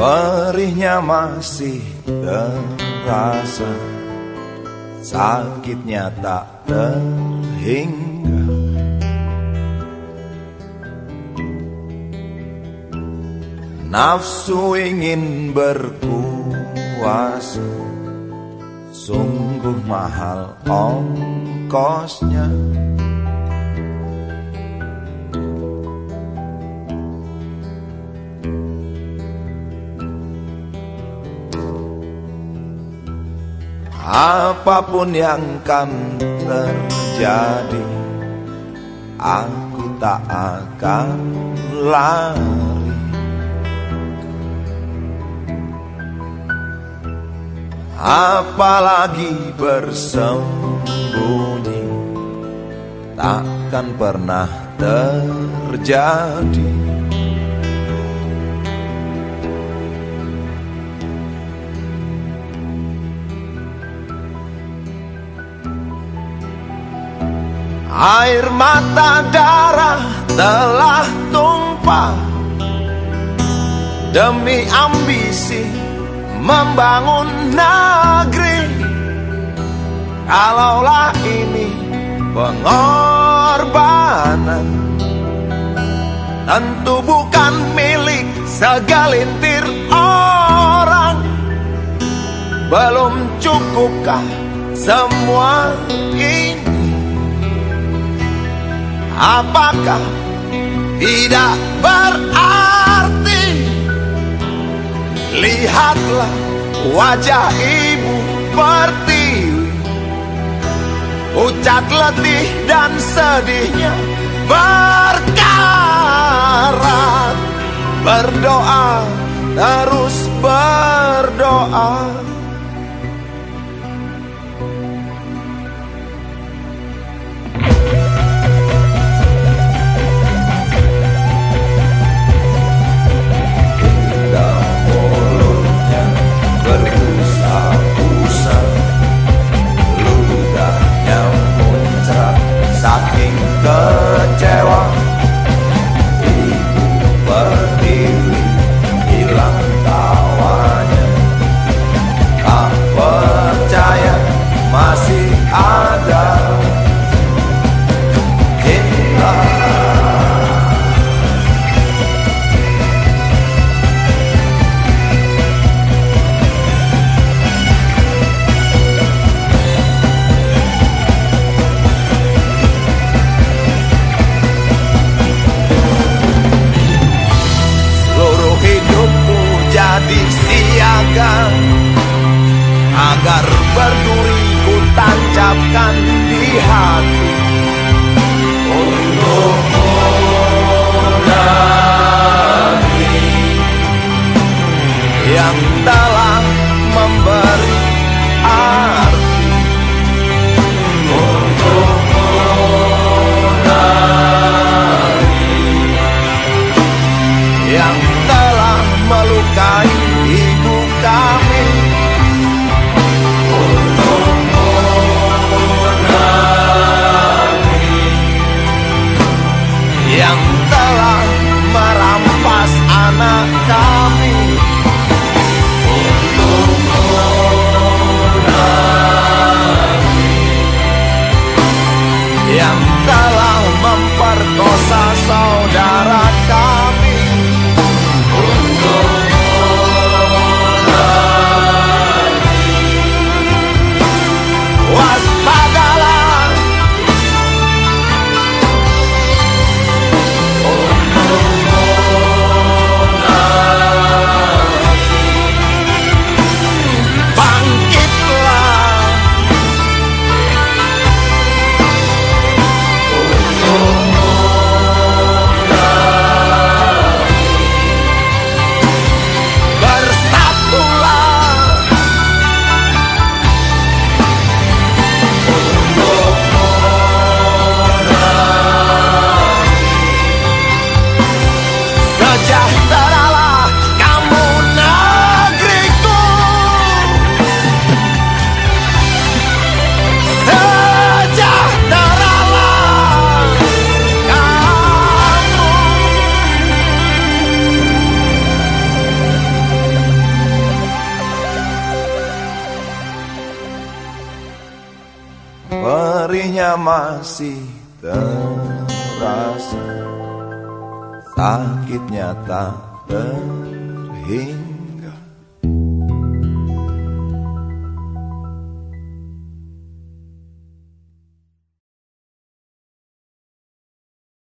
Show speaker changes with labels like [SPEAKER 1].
[SPEAKER 1] Perihnya masih terasa Sakitnya tak terhingga. Nafsu ingin berkuasa Sungguh mahal ongkosnya Apa pun yang kan terjadi Aku tak akan lari. Apalagi bersembunyi Takkan pernah terjadi Air mata darah telah tumpah. Demi ambisi membangun negeri. Kalaulah ini pengorbanan. Tentu bukan milik segelintir orang. Belum cukupkah semua ini Apakah tidak berarti Lihatlah wajah ibu pertiwi Ucat letih dan sedihnya berkarat. Berdoa, terus berdoa tancapkan di hati yang telah memperkosa saudara kami untuk kembali. Perihnya masih terasa. Sakitnya tak terhingga